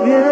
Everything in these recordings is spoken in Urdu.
بھی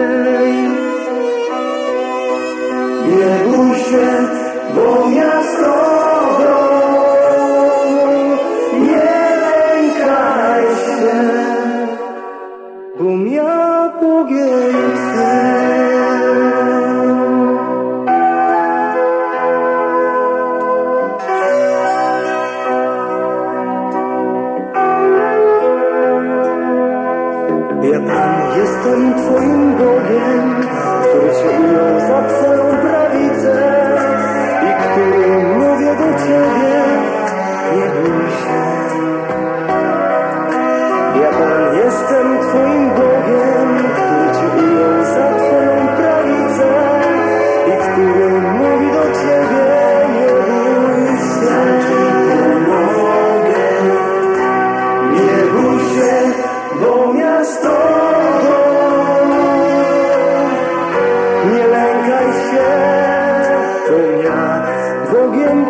مشکل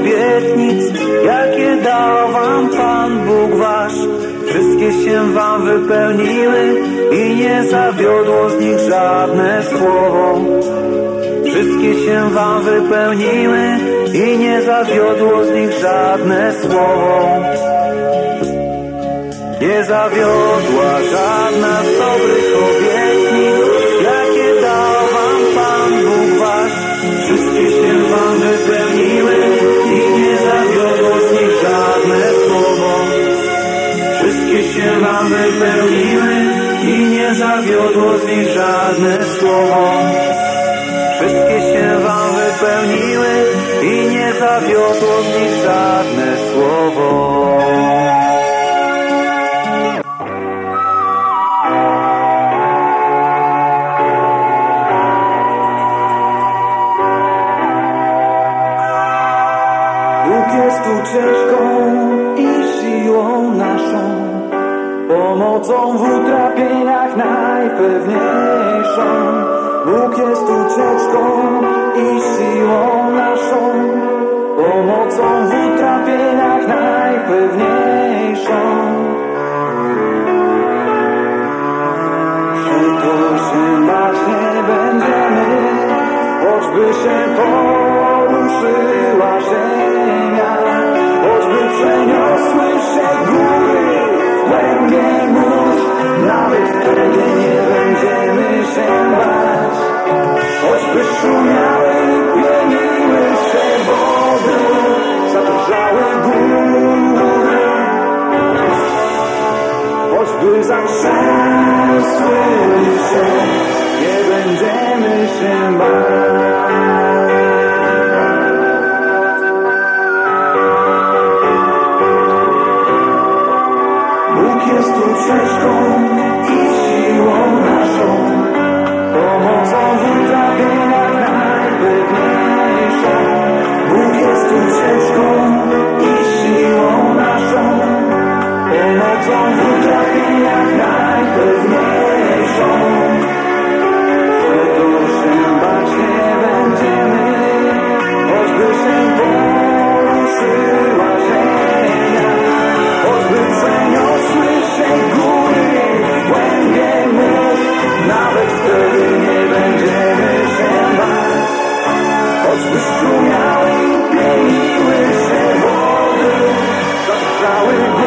ساتھ ہو شام پہ سا بیو دوستی ساتھ نئے سو یہ سا ویو دو Bóg jest ucieczką i siłą naszą, pomocą w utrapieniach najpewniejszą. By się poruszyła ziemia, choćby przeniosły. سکوئی سن سو گرجن شمبا جان جی نام شرجن ادھو شروع ادھر شہ نشن سنگ ادا سیم سکا و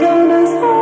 چند